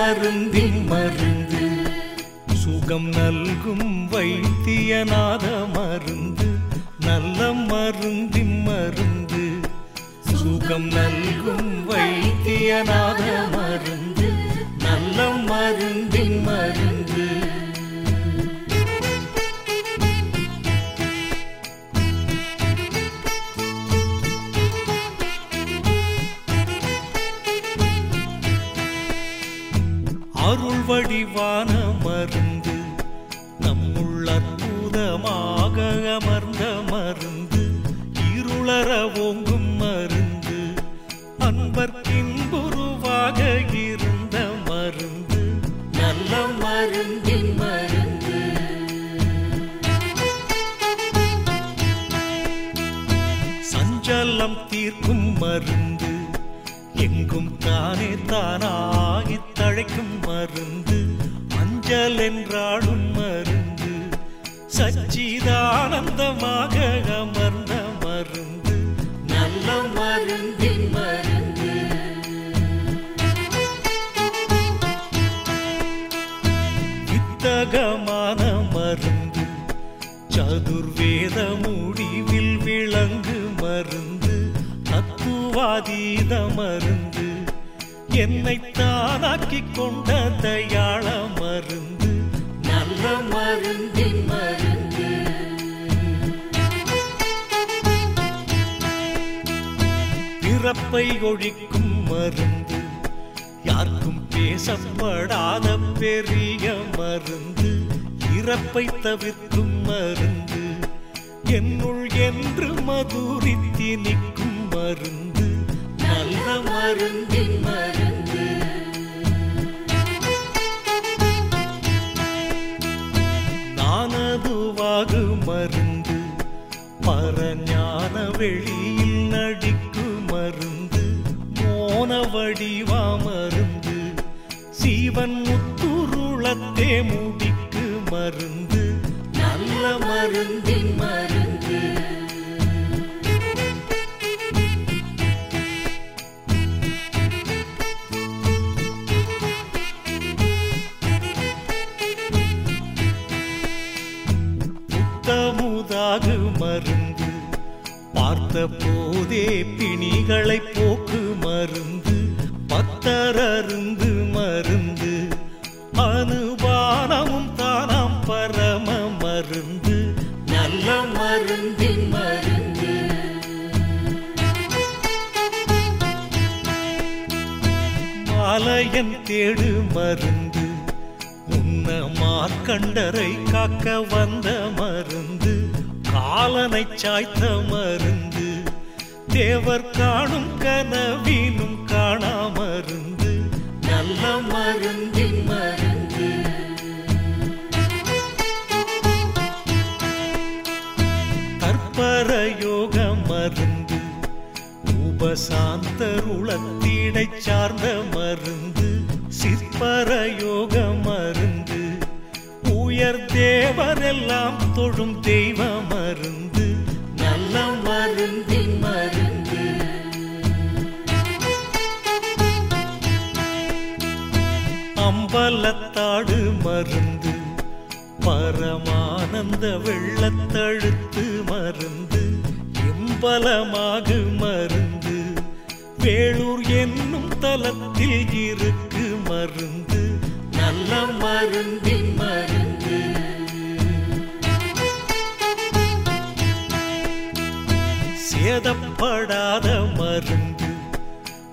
மருந்தின் மருந்து. சுகம் நல்கும் வைத்தியநாத மருந்து. நல்ல மருந்தின் மருந்து. சுகம் நல்கும் வைத்தியநாத மருந்து. நல்ல மருந்தின் மருந்து. வடிவான மருந்து. நம்முள் அற்புதமாக அமர்ந்த மருந்து. இருளற ஓங்கும் மருந்து. அன்பர்க்கின்புருவாக இருந்த மருந்து. நல்ல மருந்தி மருந்து. சஞ்சலம் தீர்க்கும் மருந்து. எங்கும் தானே தானாகி அழைக்கும் மருந்து அஞ்சல் என்றாடும் மருந்து. சச்சிதானந்தமாக அமர்ந்த மருந்து நல்ல மருந்தி மருந்து. வித்தகமான மருந்து சதுர்வேத முடிவில் விளங்கு மருந்து தத்துவாதீத மருந்து. என்னை தானாக்கிக் கொண்ட தயாள மருந்து. நல்ல மருந்தி மருந்து. பிறப்பை ஒழிக்கும் மருந்து. யாருக்கும் பேசப்படாத பெரிய மருந்து. இறப்பை தவிர்க்கும் மருந்து. என்னுள் என்று மதுரித்தி நிற்கும் மருந்து. நல்ல மருந்தி மருந்து. மருந்து பரஞான வெளியில் நடிக்கு மருந்து மோன வடிவா மருந்து சீவன் முத்துருளத்தே முடிக்கு மருந்து நல்ல மருந்து. புத்தமுதாகு மருந்து. பார்த்த போதே பிணிகளை போக்கு மருந்து. பத்தரருந்து மருந்து. அனுபானமும் தானாம் பரம மருந்து. நல்ல மருந்தி மருந்து. மாலையன் தேடு மருந்து. மார்க்கண்டரை காக்க வந்த மருந்து காலனை சாய்த்த மருந்து. தேவர் காணும் கனவீனும் காணா மருந்து. நல்ல மருந்து மருந்து. தற்பர யோக மருந்து உபசாந்தருளத்தீடை சார்ந்த மருந்து. சிற்பர யோக மருந்து. உயர் தேவரெல்லாம் தொழும் தெய்வ மருந்து. நல்ல மருந்தி மருந்து. அம்பலத்தாடு மருந்து. பரமானந்த வெள்ளத்தழுத்து மருந்து. எம்பலமாகு மருந்து. வேளூர் என்னும் தலத்தில் இருக்கு மருந்து. நல்ல மருந்தி மருந்து. சேதப்படாத மருந்து.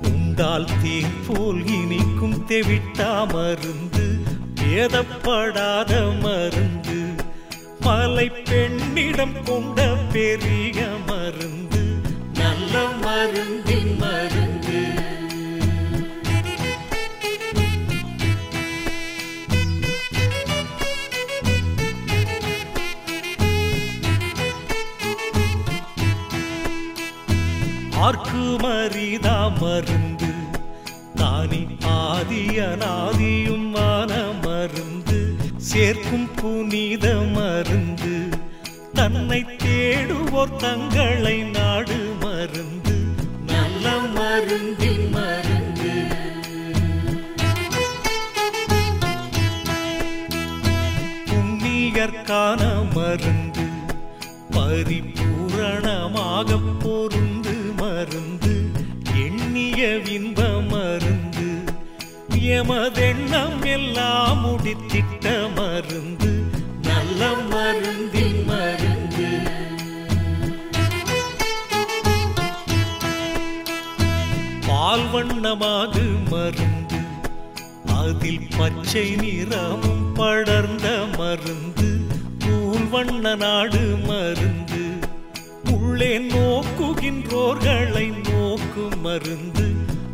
உந்தால் தேன் போல் இனிக்கும் தெவிட்டா மருந்து. வேதப்படாத மருந்து. மலை பெண்ணிடம் கொண்ட பெரிய மருந்து. நல்ல மருந்தின் மருந்து. ஆர்க்கு மரிதா மருந்து தானி ஆதியனாதியும் மான மருந்து சேர்க்கும் புனித மருந்து தன்னை தேடுவோர் தங்களை நாடு மருந்து. நல்ல மருந்தின் மருந்து. புண்ணியற்கான மருந்து பரிபூரணமாக பொருந்து மருந்து எண்ணிய விந்த மருந்து எமதெண்ணம் எல்லாம் முடித்திட்ட மருந்து நல்ல மருந்தின் மருந்து. பால் வண்ணமாகு மருந்து அதில் பச்சை நிறமும் படர்ந்த மருந்து நூல் வண்ண நாடு மருந்து. உள்ளே நோக்குகின்றோர்களை நோக்கு மருந்து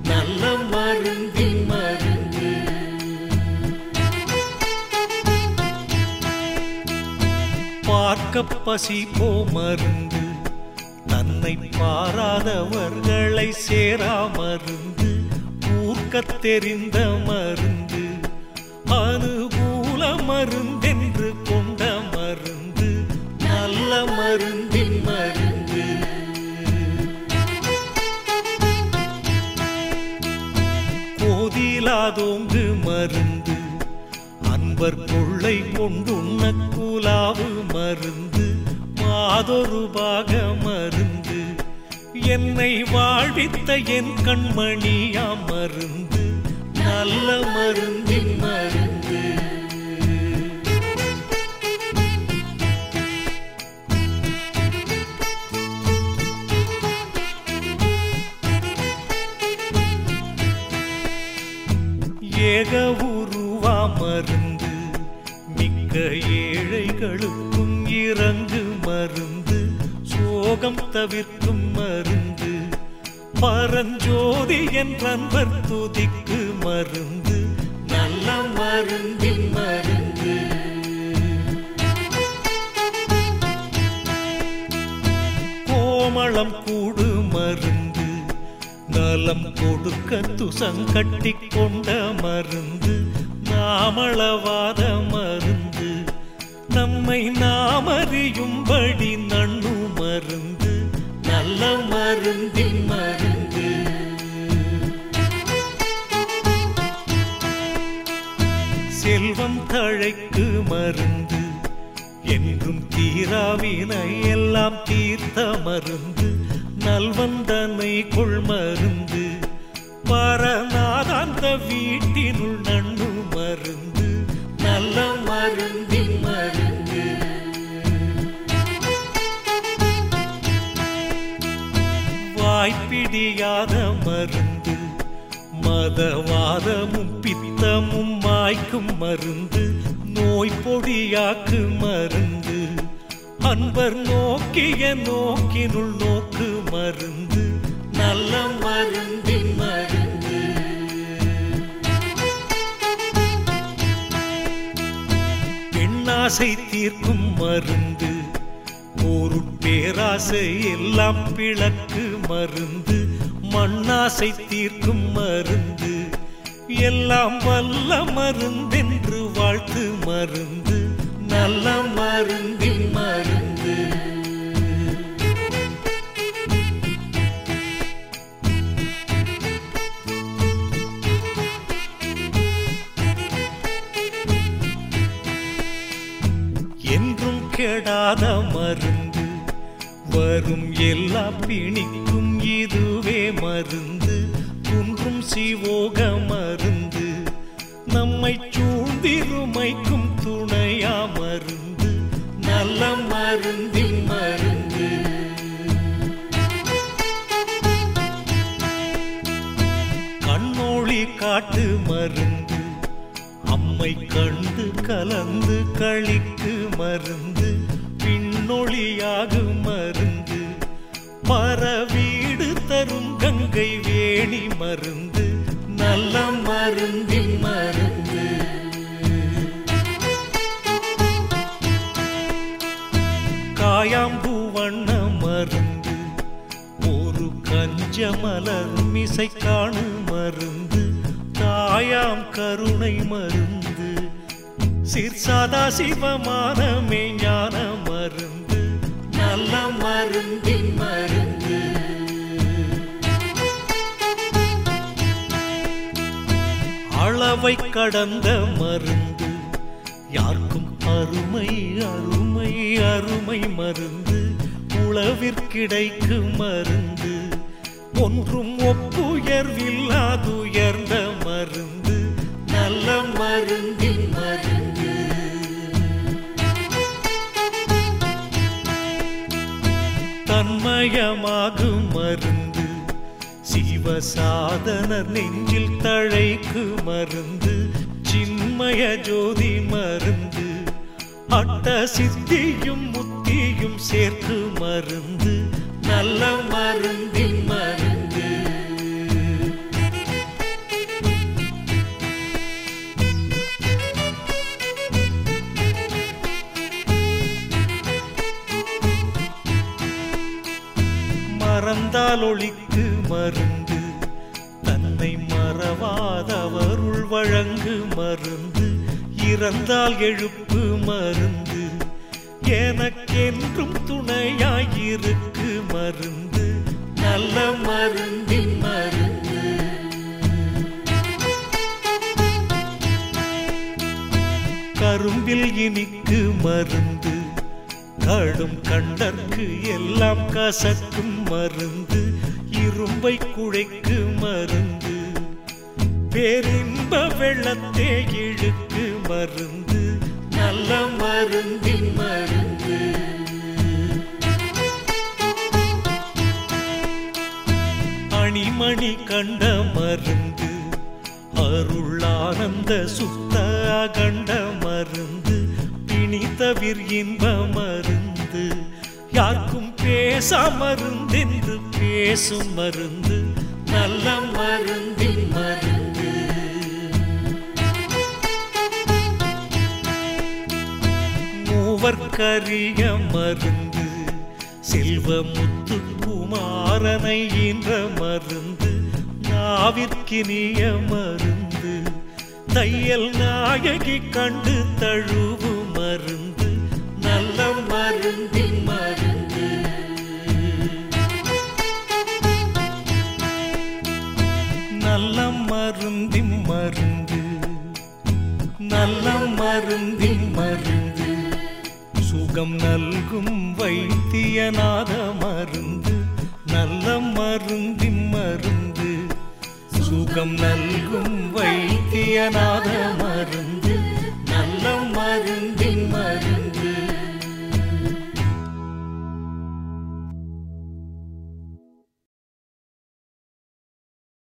நல்ல மருந்தின் மருந்து. பார்க்க பசி போ மருந்து தன்னை பாராதவர்களை சேரா மருந்து ஊர்க்கத் தெரிந்த மருந்து அனுகூல மருந்தென்று கொண்ட மருந்து நல்ல மருந்து. கோதிலாதோங்கு மருந்து. அன்பர் கொள்ளை கொண்டுண்ண கூலாவு மருந்து. மாதொரு பாக மருந்து. என்னை வாழ்வித்த என் கண்மணியா மருந்து. நல்ல மருந்தின் மருந்து. ஏக உருவா மருந்து மிக்க ஏழைகளுக்கும் இறங்கு மருந்து சோகம் தவிர்க்கும் மருந்து பரஞ்சோதி என்றன்பர் துதிக்கு மருந்து நல்ல மருந்தின் மருந்து. கோமளம் கூடு நலம் கொடுக்க துசங்கட்டி கொண்ட மருந்து நாமளவாத மருந்து. நம்மை நாமறியும்படி நண்ணு மருந்து நல்ல மருந்தின் மருந்து. செல்வம் தழைக்கு மருந்து என்றும் தீராவினை எல்லாம் தீர்த்த மருந்து. நல்வந்தனை கொள் மருந்து. பரநாதாந்த வீட்டினுள் நண்ணு மருந்து. நல்ல மருந்தின் மருந்து. வாய்ப்பிடியாத மருந்து. மதவாதமும் பித்தமும் மாய்க்கும் மருந்து. நோய் பொடியாக்கு மருந்து. அன்பர் நோக்கிய நோக்கினுள் நோக்கு மருந்து நல்ல மருந்தின் மருந்து. பெண்ணாசை தீர்க்கும் மருந்து ஒரு பேராசை எல்லாம் பிளக்கு மருந்து மண்ணாசை தீர்க்கும் மருந்து எல்லாம் வல்ல மருந்தென்று வாழ்த்து மருந்து. நல்ல மருந்தின் மருந்து. என்றும் கெடாத மருந்து. வரும் எல்லா பிணிக்கும் இதுவே மருந்து. குன்றும் சிவோக மருந்து. நம்மை சூழ்ந்திருமைக்கும் மருந்தின் மருந்து. கண்ணொளி காட்டு மருந்து. அம்மை கண்டு கலந்து களிக்கு மருந்து. பின்னொளியாகு மருந்து. பரவீடு தரும் கங்கை வேணி மருந்து. நல்ல மருந்தின் மருந்து. மாயாம்பூவண்ண மருந்து ஒரு கஞ்ச மிசை காணு மருந்து தாயாம் கருணை மருந்து சிற்சாதா சிவமானமே ஞான மருந்து நல்ல மருந்தின் மருந்து. அளவை கடந்த மருந்து யாருக்கும் அருமை அருமை அருமை மருந்து உளவிற்கிடைக்கு மருந்து. ஒன்றும் ஒப்புயர்வில்லாதுயர்ந்த மருந்து. நல்ல மருந்தின் மருந்து. தன்மயமாகும் மருந்து. சிவசாதனர் நெஞ்சில் தழைக்கு மருந்து. சின்மய ஜோதி மருந்து. அட்ட சித்தியும் முத்தியும் சேர்த்து மருந்து நல்ல மருந்தின் மருந்து. மறந்தால் ஒளிக்கு மருந்து தன்னை மறவாதவருள் வழங்கு மருந்து. இறந்தால் எழுப்பு மருந்து. எனக்கென்றும் துணையாயிருக்கு மருந்து. நல்ல மருந்தின் மருந்து. கரும்பில் இனிக்கு மருந்து. கடும் கண்டற்கு எல்லாம் கசக்கும் மருந்து. இரும்பை குழைக்கு மருந்து. பேரின்ப வெள்ளத்தே இழுக்கு மருந்து நல்ல மருந்தின் மருந்து. அணிமணி கண்ட மருந்து அருளானந்த சுத்த கண்ட மருந்து பிணித்தவிர் இன்ப மருந்து. யாருக்கும் பேச மருந்தென்று பேசும் மருந்து நல்ல மருந்தின் மருந்து. மூவர்க்கரிய மருந்து செல்வ முத்து குமாரனை ஈன்ற மருந்து நாவிற்கினிய மருந்து தையல் நாயகி கண்டு தழுவு மருந்து நல்ல மருந்தின் மருந்து. நல்ல மருந்தின் மருந்து நல்ல மருந்தின் சுகம் நல்கும் வைத்தியநாத மருந்து நல்ல மருந்தின் மருந்து. சுகம் நல்கும் வைத்தியநாத மருந்து நல்ல மருந்து